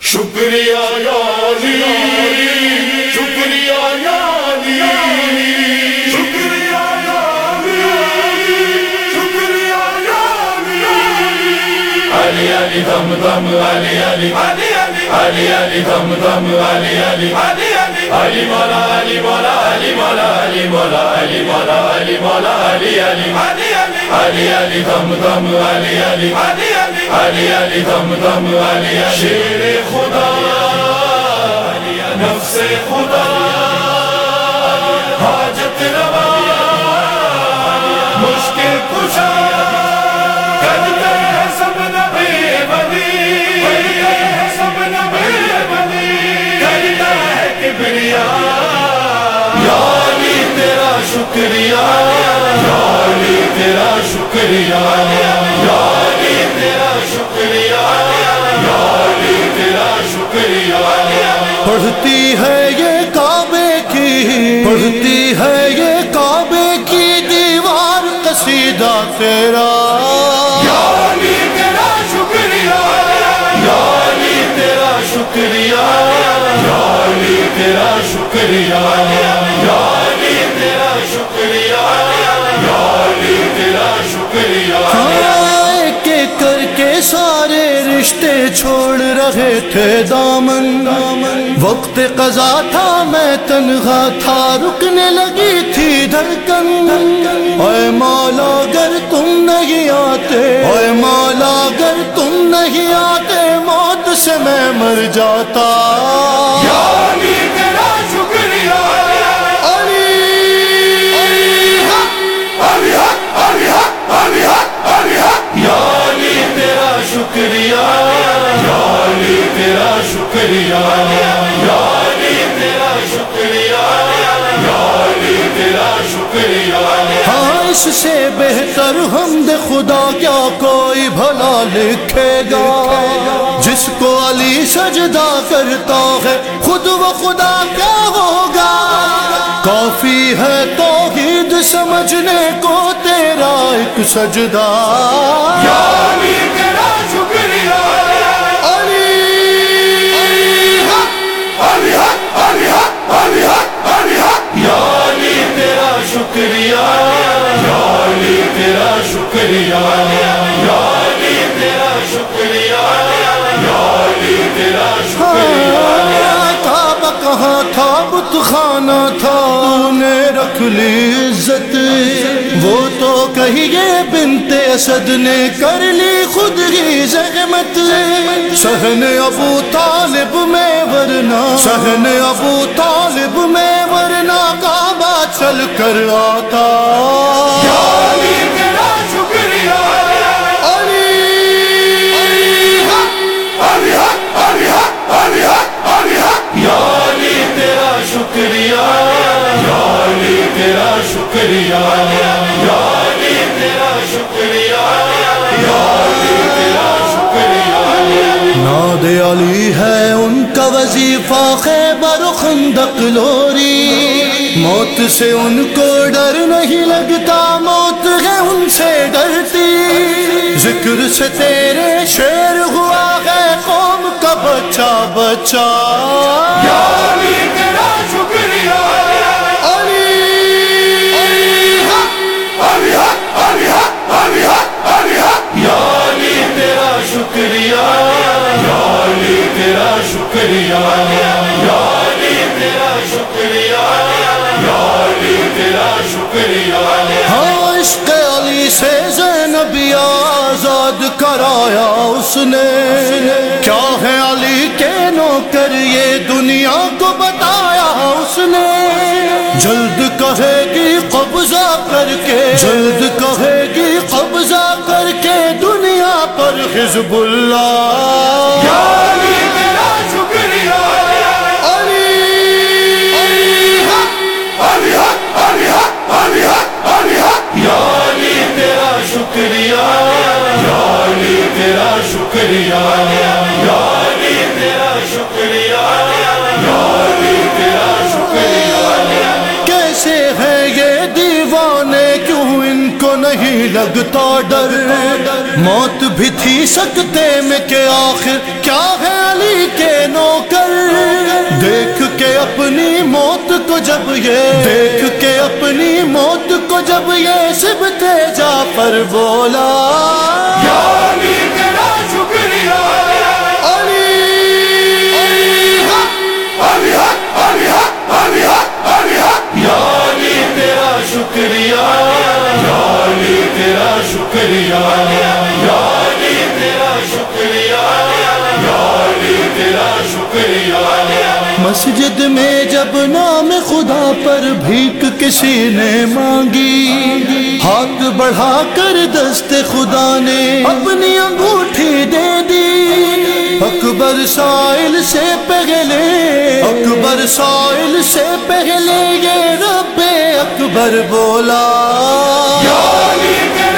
شکریہ یاری شکریہ یاری شکریہ یاری شکریہ یاری۔ علی علی دم دم، علی علی علی علی علی علی دم دم، علی علی علی علی علی مولا علی مولا علی مولا علی مولا علی مولا علی مولا، علی علی علی علی علی علی دم دم، علی علی علی علی علی دم دم علی شیر خدا نفس خدا، حاجت روا، مشکل کشا، کرتے ہیں سب نبی بلی کرتے ہیں سب نبی کرتا ہے کبریا تیرا شکریہ یاری تیرا شکریہ۔ پڑھتی ہے یہ کعبے کی، پڑھتی ہے یہ کعبے کی دیوار قصیدہ تیرا۔ یاری تیرا شکریہ یاری تیرا شکریہ یاری تیرا شکریہ یاری تیرا شکریہ یاری تیرا شکریہ۔ چھوڑ رہے تھے دامن۔ وقت قضا تھا میں تنہا تھا رکنے لگی تھی دھڑکن۔ اے مولا گر تم نہیں آتے اے مولا گر تم نہیں آتے موت سے میں مر جاتا۔ تیرا شکریہ۔ شکریہ یاری تیرا شکریہ یاری تیرا شکریہ اس سے بہتر حمد خدا کیا کوئی بھلا لکھے گا؟ جس کو علی سجدہ کرتا ہے، خود و خدا کیا ہوگا؟ کافی ہے توحید سمجھنے کو تیرا ایک سجدہ۔ یاری تیرا شکریہ یاری تیرا شکریہ تیرا شکریہ تیرا شکریہ کہاں تھا بت خانہ تھا انہیں رکھ لی عزت وہ تو کہیے بنت اسد نے کر لی خود ہی زحمت سہن ابو طالب میں ورنہ سہن ابو طالب میں ورنہ کعبہ چل کر آتا۔ یاری تیرا شکریہ۔ شکریہ علی ہے، ان کا وظیفہ خیبر و خندق لوری۔ موت سے ان کو ڈر نہیں لگتا، موت ہے ان سے ڈرتی۔ ذکر سے تیرے شیر ہوا ہے، قوم کا بچہ بچہ۔ شکریہ یاری تیرا شکریہ یاری تیرا شکریہ عشق علی سے زینب آزاد کرایا اس نے۔ کیا ہے علی کے نوکر یہ دنیا کو بتایا اس نے؟ جلد کہے گی قبضہ کر کے۔ جلد کہے گی قبضہ کر کے دنیا پر حزب اللہ۔ لگتا ڈر۔ موت بھی تھی سکتے میں کہ آخر کیا ہے علی کے نوکر۔ دیکھ کے اپنی موت کو جب یہ دیکھ کے اپنی موت کو جب یہ سب تیجا پر بولا۔ تیرا شکریہ یا علی تیرا شکریہ یا علی تیرا شکریہ۔ مسجد میں جب نام خدا پر بھیک کسی نے مانگی، ہاتھ بڑھا کر دست خدا نے اپنی انگوٹھی دے دی۔ اکبر سائل سے پہلے، اکبر سائل سے پہلے یہ رب اکبر بولا۔ یا علی